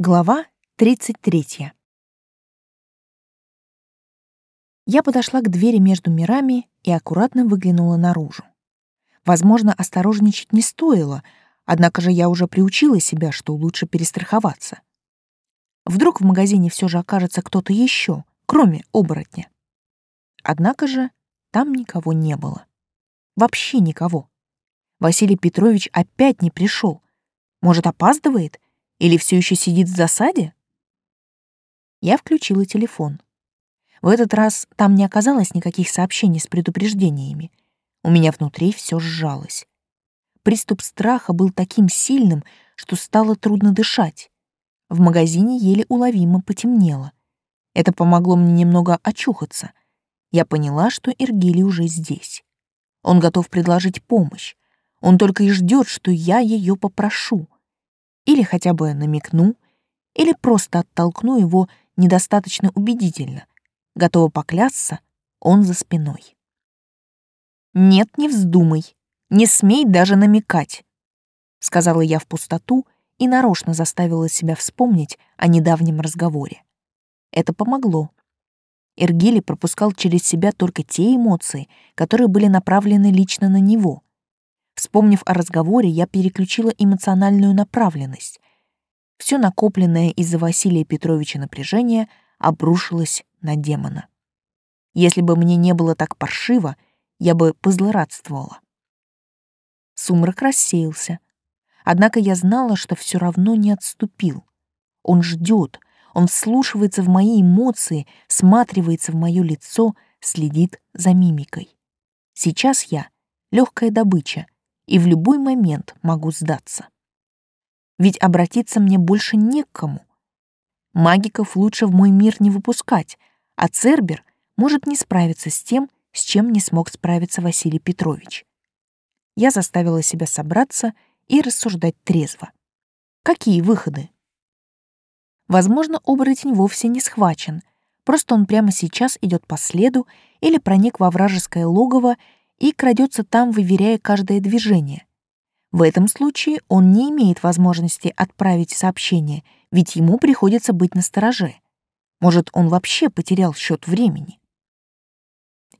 Глава 33. Я подошла к двери между мирами и аккуратно выглянула наружу. Возможно, осторожничать не стоило, однако же я уже приучила себя, что лучше перестраховаться. Вдруг в магазине все же окажется кто-то еще, кроме оборотня. Однако же там никого не было. Вообще никого. Василий Петрович опять не пришел. Может, опаздывает — или все еще сидит в засаде? Я включила телефон. В этот раз там не оказалось никаких сообщений с предупреждениями. У меня внутри все сжалось. Приступ страха был таким сильным, что стало трудно дышать. В магазине еле уловимо потемнело. Это помогло мне немного очухаться. Я поняла, что Иргили уже здесь. Он готов предложить помощь. Он только и ждет, что я ее попрошу или хотя бы намекну, или просто оттолкну его недостаточно убедительно. Готова поклясться, он за спиной. «Нет, не вздумай, не смей даже намекать», — сказала я в пустоту и нарочно заставила себя вспомнить о недавнем разговоре. Это помогло. Эргили пропускал через себя только те эмоции, которые были направлены лично на него, Вспомнив о разговоре, я переключила эмоциональную направленность. Все накопленное из-за Василия Петровича напряжение обрушилось на демона. Если бы мне не было так паршиво, я бы позлорадствовала. Сумрак рассеялся. Однако я знала, что все равно не отступил. Он ждет, он вслушивается в мои эмоции, сматривается в мое лицо, следит за мимикой. Сейчас я — легкая добыча — и в любой момент могу сдаться. Ведь обратиться мне больше не к кому. Магиков лучше в мой мир не выпускать, а Цербер может не справиться с тем, с чем не смог справиться Василий Петрович. Я заставила себя собраться и рассуждать трезво. Какие выходы? Возможно, оборотень вовсе не схвачен, просто он прямо сейчас идет по следу или проник во вражеское логово и крадется там, выверяя каждое движение. В этом случае он не имеет возможности отправить сообщение, ведь ему приходится быть настороже. Может, он вообще потерял счет времени.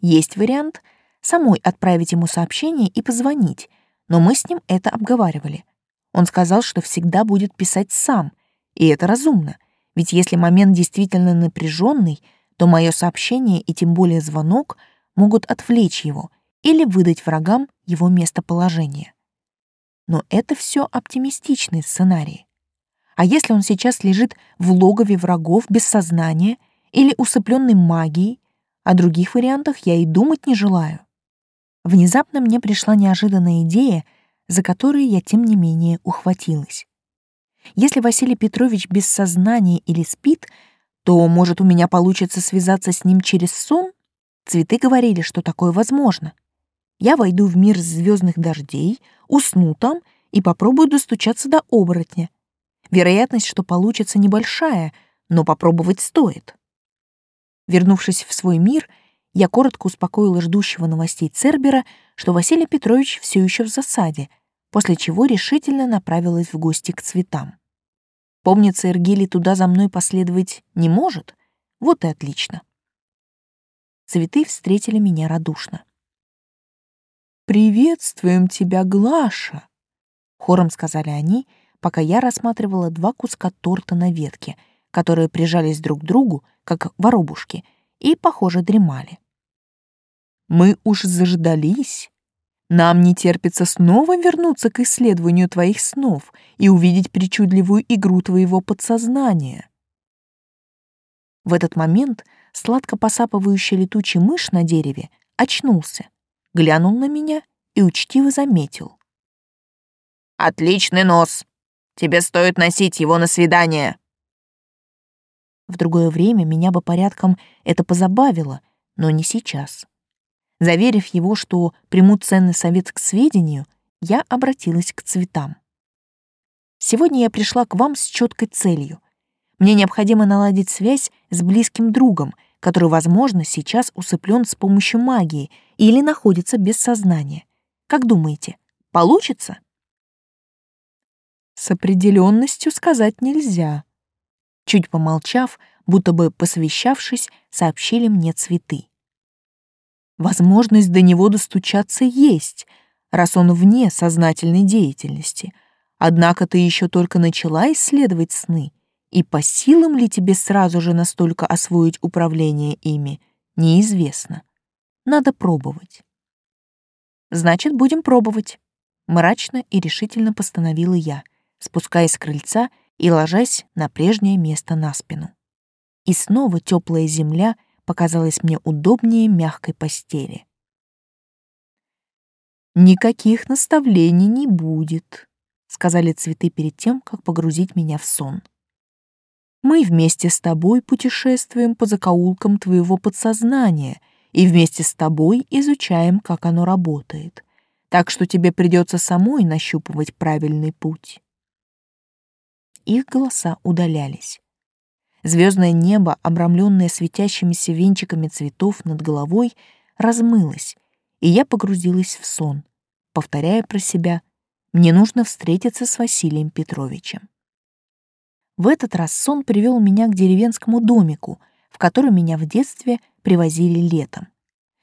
Есть вариант самой отправить ему сообщение и позвонить, но мы с ним это обговаривали. Он сказал, что всегда будет писать сам, и это разумно, ведь если момент действительно напряженный, то мое сообщение и тем более звонок могут отвлечь его — или выдать врагам его местоположение. Но это все оптимистичные сценарии. А если он сейчас лежит в логове врагов без сознания или усыпленный магией, о других вариантах я и думать не желаю. Внезапно мне пришла неожиданная идея, за которую я тем не менее ухватилась. Если Василий Петрович без сознания или спит, то, может, у меня получится связаться с ним через сон? Цветы говорили, что такое возможно я войду в мир звездных дождей, усну там и попробую достучаться до оборотня. Вероятность, что получится небольшая, но попробовать стоит. Вернувшись в свой мир, я коротко успокоила ждущего новостей Цербера, что Василий Петрович все еще в засаде, после чего решительно направилась в гости к цветам. Помнится, Эргили туда за мной последовать не может? Вот и отлично. Цветы встретили меня радушно. «Приветствуем тебя, Глаша!» Хором сказали они, пока я рассматривала два куска торта на ветке, которые прижались друг к другу, как воробушки, и, похоже, дремали. «Мы уж заждались. Нам не терпится снова вернуться к исследованию твоих снов и увидеть причудливую игру твоего подсознания». В этот момент сладко посапывающий летучий мышь на дереве очнулся глянул на меня и учтиво заметил. «Отличный нос! Тебе стоит носить его на свидание!» В другое время меня бы порядком это позабавило, но не сейчас. Заверив его, что приму ценный совет к сведению, я обратилась к цветам. Сегодня я пришла к вам с четкой целью. Мне необходимо наладить связь с близким другом — который, возможно, сейчас усыплен с помощью магии или находится без сознания. Как думаете, получится? С определенностью сказать нельзя, Чуть помолчав, будто бы посовещавшись, сообщили мне цветы. Возможность до него достучаться есть, раз он вне сознательной деятельности. Однако ты еще только начала исследовать сны, и по силам ли тебе сразу же настолько освоить управление ими, неизвестно. Надо пробовать. Значит, будем пробовать. Мрачно и решительно постановила я, спускаясь с крыльца и ложась на прежнее место на спину. И снова теплая земля показалась мне удобнее мягкой постели. «Никаких наставлений не будет», — сказали цветы перед тем, как погрузить меня в сон. «Мы вместе с тобой путешествуем по закоулкам твоего подсознания и вместе с тобой изучаем, как оно работает. Так что тебе придется самой нащупывать правильный путь». Их голоса удалялись. Звездное небо, обрамленное светящимися венчиками цветов над головой, размылось, и я погрузилась в сон, повторяя про себя «Мне нужно встретиться с Василием Петровичем». В этот раз сон привел меня к деревенскому домику, в который меня в детстве привозили летом.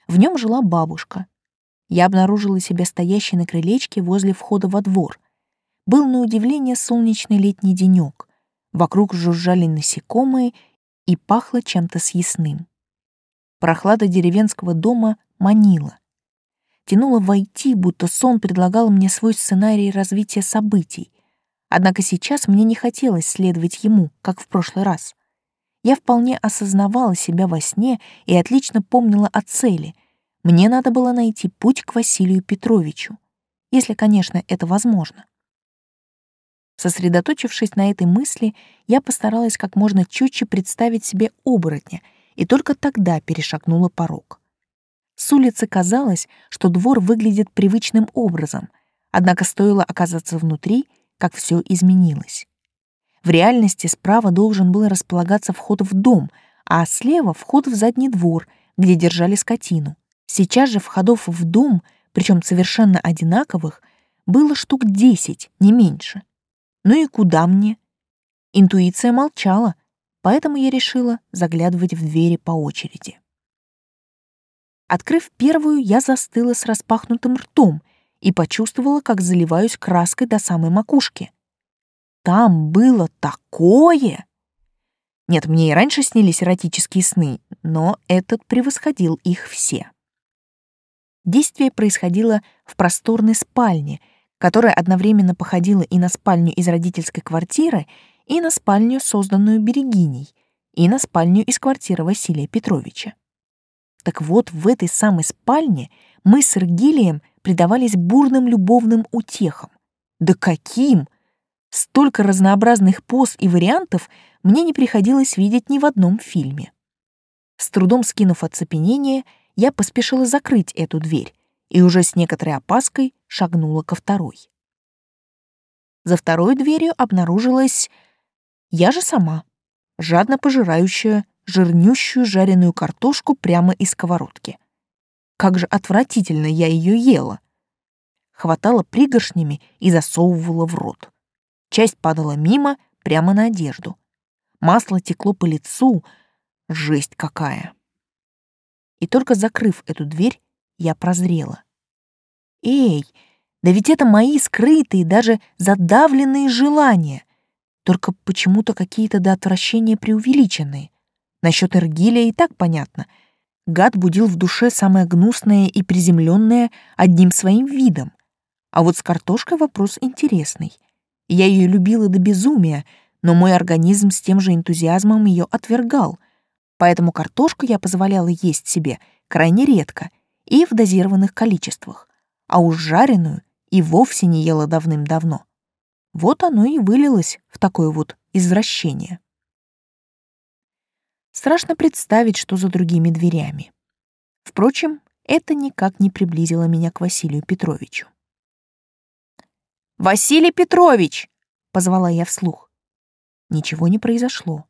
В нем жила бабушка. Я обнаружила себя стоящей на крылечке возле входа во двор. Был на удивление солнечный летний денек. Вокруг жужжали насекомые и пахло чем-то съестным. Прохлада деревенского дома манила. Тянула войти, будто сон предлагал мне свой сценарий развития событий. Однако сейчас мне не хотелось следовать ему, как в прошлый раз. Я вполне осознавала себя во сне и отлично помнила о цели. Мне надо было найти путь к Василию Петровичу, если, конечно, это возможно. Сосредоточившись на этой мысли, я постаралась как можно чутьче представить себе оборотня и только тогда перешагнула порог. С улицы казалось, что двор выглядит привычным образом, однако стоило оказаться внутри, как все изменилось. В реальности справа должен был располагаться вход в дом, а слева — вход в задний двор, где держали скотину. Сейчас же входов в дом, причем совершенно одинаковых, было штук десять, не меньше. Ну и куда мне? Интуиция молчала, поэтому я решила заглядывать в двери по очереди. Открыв первую, я застыла с распахнутым ртом и почувствовала, как заливаюсь краской до самой макушки. Там было такое! Нет, мне и раньше снились эротические сны, но этот превосходил их все. Действие происходило в просторной спальне — которая одновременно походила и на спальню из родительской квартиры, и на спальню, созданную Берегиней, и на спальню из квартиры Василия Петровича. Так вот, в этой самой спальне мы с Иргилием предавались бурным любовным утехам. Да каким! Столько разнообразных поз и вариантов мне не приходилось видеть ни в одном фильме. С трудом скинув оцепенение, я поспешила закрыть эту дверь, и уже с некоторой опаской шагнула ко второй. За второй дверью обнаружилась я же сама, жадно пожирающая жирнющую жареную картошку прямо из сковородки. Как же отвратительно я ее ела. Хватала пригоршнями и засовывала в рот. Часть падала мимо, прямо на одежду. Масло текло по лицу. Жесть какая. И только закрыв эту дверь, я прозрела. Эй, да ведь это мои скрытые, даже задавленные желания, только почему-то какие-то до отвращения преувеличенные. Насчет Эргилия и так понятно. Гад будил в душе самое гнусное и приземленное одним своим видом. А вот с картошкой вопрос интересный. Я ее любила до безумия, но мой организм с тем же энтузиазмом ее отвергал. Поэтому картошку я позволяла есть себе крайне редко — и в дозированных количествах, а уж жареную и вовсе не ела давным-давно. Вот оно и вылилось в такое вот извращение. Страшно представить, что за другими дверями. Впрочем, это никак не приблизило меня к Василию Петровичу. «Василий Петрович!» — позвала я вслух. Ничего не произошло.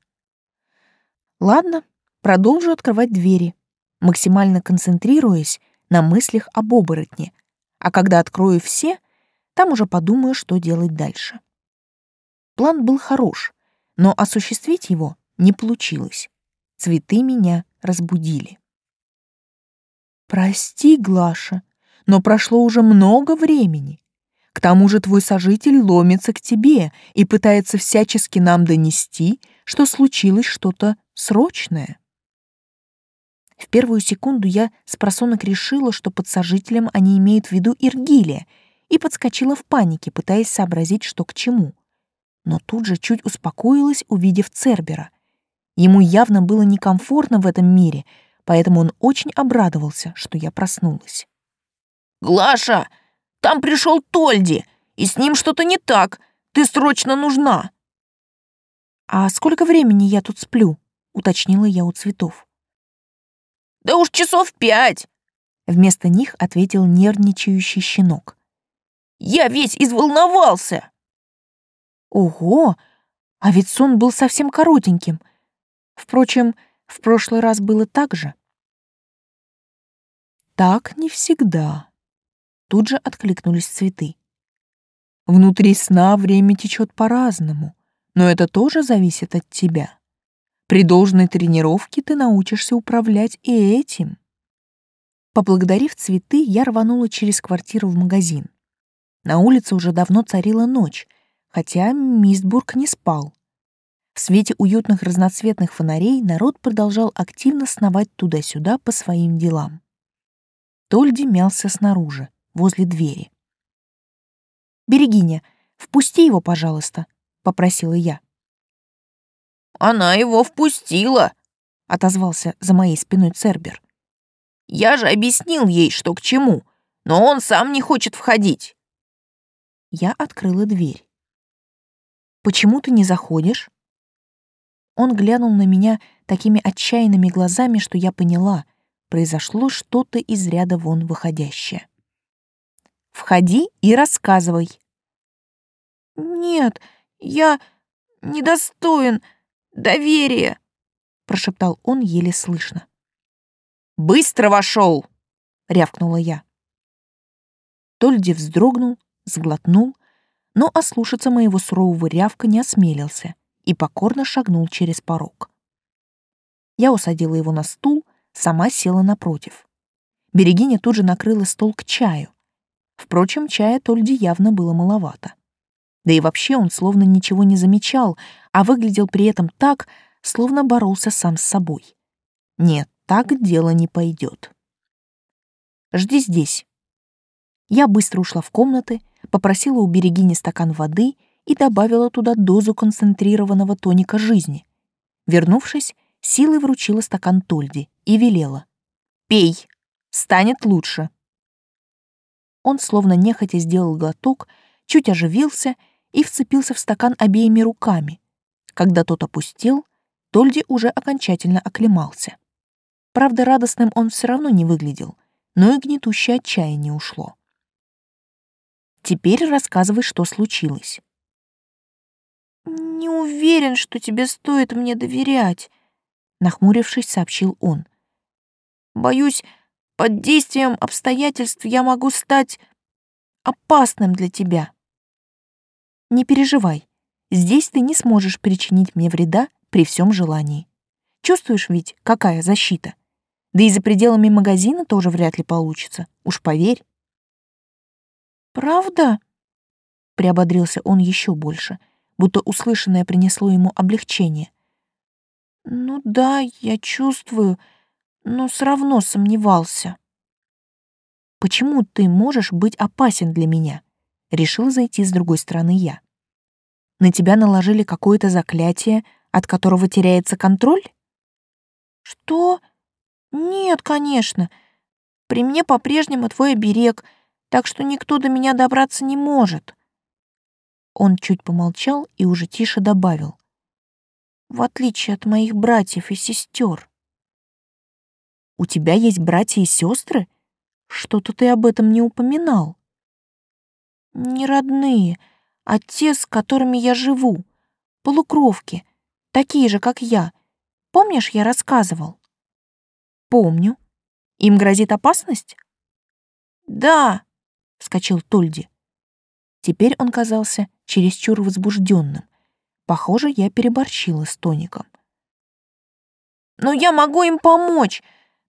Ладно, продолжу открывать двери, максимально концентрируясь на мыслях об оборотне, а когда открою все, там уже подумаю, что делать дальше. План был хорош, но осуществить его не получилось. Цветы меня разбудили. «Прости, Глаша, но прошло уже много времени. К тому же твой сожитель ломится к тебе и пытается всячески нам донести, что случилось что-то срочное». В первую секунду я с просонок решила, что под сожителем они имеют в виду Иргилия, и подскочила в панике, пытаясь сообразить, что к чему. Но тут же чуть успокоилась, увидев Цербера. Ему явно было некомфортно в этом мире, поэтому он очень обрадовался, что я проснулась. «Глаша, там пришел Тольди, и с ним что-то не так. Ты срочно нужна!» «А сколько времени я тут сплю?» — уточнила я у цветов. «Да уж часов пять!» Вместо них ответил нервничающий щенок. «Я весь изволновался!» Ого! А ведь сон был совсем коротеньким. Впрочем, в прошлый раз было так же. Так не всегда. Тут же откликнулись цветы. Внутри сна время течет по-разному, но это тоже зависит от тебя. При должной тренировке ты научишься управлять и этим. Поблагодарив цветы, я рванула через квартиру в магазин. На улице уже давно царила ночь, хотя Мистбург не спал. В свете уютных разноцветных фонарей народ продолжал активно сновать туда-сюда по своим делам. Тольди мялся снаружи, возле двери. «Берегиня, впусти его, пожалуйста», — попросила я. Она его впустила, отозвался за моей спиной Цербер. Я же объяснил ей, что к чему, но он сам не хочет входить. Я открыла дверь. Почему ты не заходишь? Он глянул на меня такими отчаянными глазами, что я поняла, произошло что-то из ряда вон выходящее. Входи и рассказывай. Нет, я недостоин, доверие!» — прошептал он еле слышно. «Быстро вошел!» — рявкнула я. Тольди вздрогнул, сглотнул, но ослушаться моего сурового рявка не осмелился и покорно шагнул через порог. Я усадила его на стул, сама села напротив. Берегиня тут же накрыла стол к чаю. Впрочем, чая Тольди явно было маловато. Да и вообще он словно ничего не замечал, а выглядел при этом так, словно боролся сам с собой. Нет, так дело не пойдет. Жди здесь. Я быстро ушла в комнаты, попросила у Берегини стакан воды и добавила туда дозу концентрированного тоника жизни. Вернувшись, силой вручила стакан Тольди и велела. «Пей, станет лучше». Он словно нехотя сделал глоток, чуть оживился и вцепился в стакан обеими руками. Когда тот опустел, Тольди уже окончательно оклемался. Правда, радостным он все равно не выглядел, но и гнетущее отчаяние ушло. Теперь рассказывай, что случилось. «Не уверен, что тебе стоит мне доверять», — нахмурившись, сообщил он. «Боюсь, под действием обстоятельств я могу стать опасным для тебя». Не переживай, здесь ты не сможешь причинить мне вреда при всем желании. Чувствуешь ведь, какая защита? Да и за пределами магазина тоже вряд ли получится, уж поверь. «Правда?» — приободрился он еще больше, будто услышанное принесло ему облегчение. «Ну да, я чувствую, но все равно сомневался». «Почему ты можешь быть опасен для меня?» решила зайти с другой стороны я. На тебя наложили какое-то заклятие, от которого теряется контроль? Что? Нет, конечно. При мне по-прежнему твой оберег, так что никто до меня добраться не может. Он чуть помолчал и уже тише добавил. В отличие от моих братьев и сестер. У тебя есть братья и сестры? Что-то ты об этом не упоминал не родные, а те, с которыми я живу. Полукровки, такие же, как я. Помнишь, я рассказывал? Помню. Им грозит опасность? Да, вскочил Тольди. Теперь он казался чересчур возбужденным, Похоже, я переборщила с тоником. «Но я могу им помочь.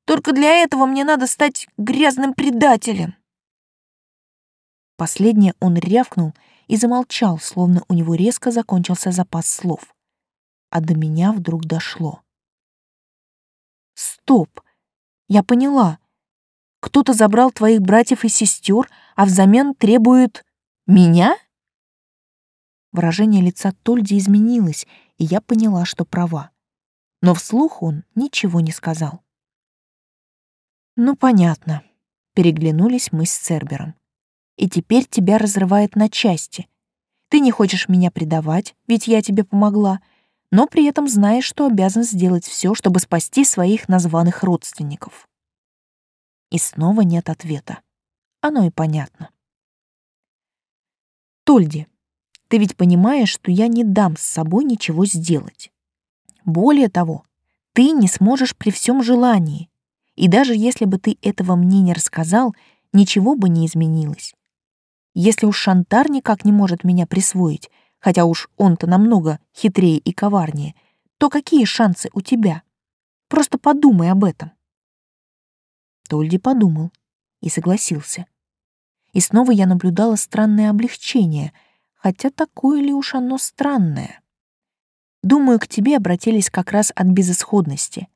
Только для этого мне надо стать грязным предателем». Последнее он рявкнул и замолчал, словно у него резко закончился запас слов. А до меня вдруг дошло. «Стоп! Я поняла. Кто-то забрал твоих братьев и сестер, а взамен требует... меня?» Выражение лица Тольди изменилось, и я поняла, что права. Но вслух он ничего не сказал. «Ну, понятно», — переглянулись мы с Цербером. «И теперь тебя разрывает на части. Ты не хочешь меня предавать, ведь я тебе помогла, но при этом знаешь, что обязан сделать все, чтобы спасти своих названных родственников». И снова нет ответа. Оно и понятно. Тольди, ты ведь понимаешь, что я не дам с собой ничего сделать. Более того, ты не сможешь при всем желании. И даже если бы ты этого мне не рассказал, ничего бы не изменилось. Если уж Шантар никак не может меня присвоить, хотя уж он-то намного хитрее и коварнее, то какие шансы у тебя? Просто подумай об этом. Тольди подумал и согласился. И снова я наблюдала странное облегчение — хотя такое ли уж оно странное. Думаю, к тебе обратились как раз от безысходности.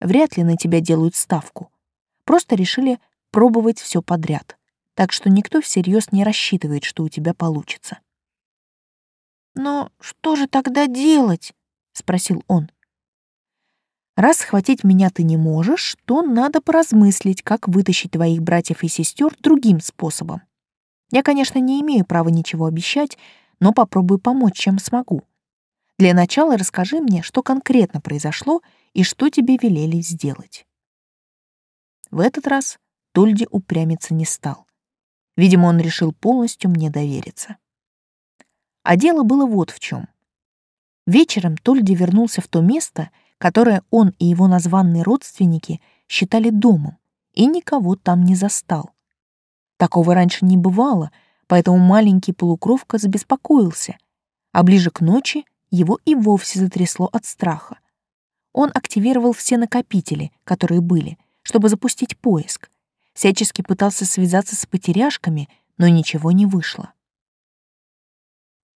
Вряд ли на тебя делают ставку. Просто решили пробовать все подряд. Так что никто всерьез не рассчитывает, что у тебя получится. «Но что же тогда делать?» — спросил он. «Раз схватить меня ты не можешь, то надо поразмыслить, как вытащить твоих братьев и сестер другим способом. Я, конечно, не имею права ничего обещать, но попробую помочь, чем смогу. Для начала расскажи мне, что конкретно произошло и что тебе велели сделать. В этот раз Тольди упрямиться не стал. Видимо, он решил полностью мне довериться. А дело было вот в чем. Вечером Тольди вернулся в то место, которое он и его названные родственники считали домом, и никого там не застал. Такого раньше не бывало, поэтому маленький полукровка забеспокоился, а ближе к ночи его и вовсе затрясло от страха. Он активировал все накопители, которые были, чтобы запустить поиск. Всячески пытался связаться с потеряшками, но ничего не вышло.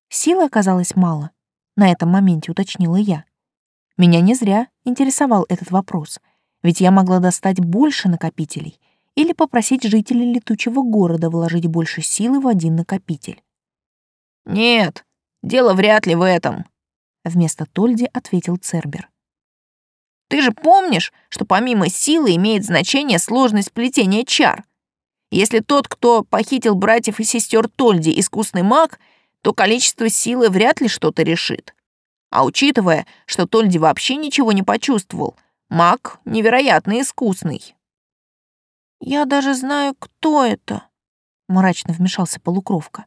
Силы оказалось мало, на этом моменте уточнила я. Меня не зря интересовал этот вопрос, ведь я могла достать больше накопителей — или попросить жителей летучего города вложить больше силы в один накопитель. «Нет, дело вряд ли в этом», — вместо Тольди ответил Цербер. «Ты же помнишь, что помимо силы имеет значение сложность плетения чар? Если тот, кто похитил братьев и сестер Тольди, искусный маг, то количество силы вряд ли что-то решит. А учитывая, что Тольди вообще ничего не почувствовал, маг невероятно искусный». «Я даже знаю, кто это», — мрачно вмешался полукровка.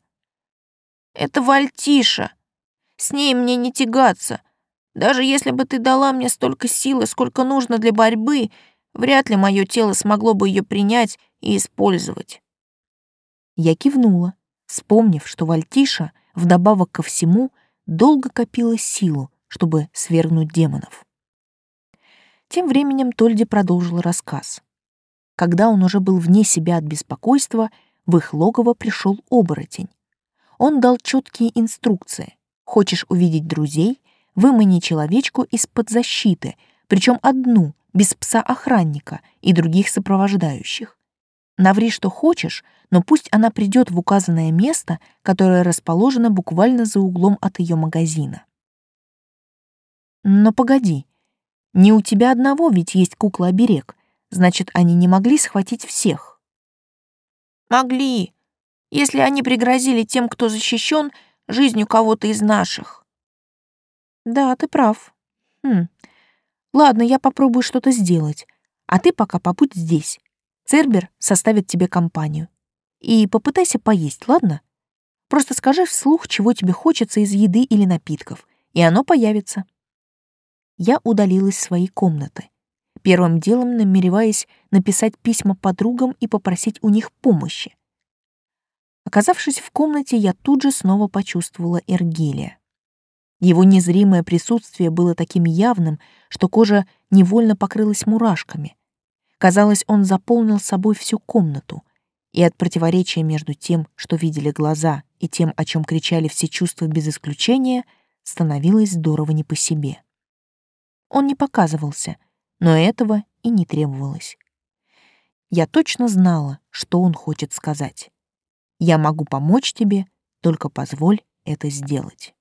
«Это Вальтиша. С ней мне не тягаться. Даже если бы ты дала мне столько силы, сколько нужно для борьбы, вряд ли мое тело смогло бы ее принять и использовать». Я кивнула, вспомнив, что Вальтиша, вдобавок ко всему, долго копила силу, чтобы свергнуть демонов. Тем временем Тольди продолжил рассказ. Когда он уже был вне себя от беспокойства, в их логово пришел оборотень. Он дал четкие инструкции. Хочешь увидеть друзей, вымани человечку из-под защиты, причем одну, без пса-охранника и других сопровождающих. Наври, что хочешь, но пусть она придет в указанное место, которое расположено буквально за углом от ее магазина. Но погоди, не у тебя одного ведь есть кукла-оберег, Значит, они не могли схватить всех. Могли, если они пригрозили тем, кто защищен, жизнью кого-то из наших. Да, ты прав. Хм. Ладно, я попробую что-то сделать. А ты пока побудь здесь. Цербер составит тебе компанию. И попытайся поесть, ладно? Просто скажи вслух, чего тебе хочется из еды или напитков, и оно появится. Я удалилась в свои комнаты первым делом намереваясь написать письма подругам и попросить у них помощи. Оказавшись в комнате, я тут же снова почувствовала Эргелия. Его незримое присутствие было таким явным, что кожа невольно покрылась мурашками. Казалось, он заполнил собой всю комнату, и от противоречия между тем, что видели глаза, и тем, о чем кричали все чувства без исключения, становилось здорово не по себе. Он не показывался, но этого и не требовалось. Я точно знала, что он хочет сказать. «Я могу помочь тебе, только позволь это сделать».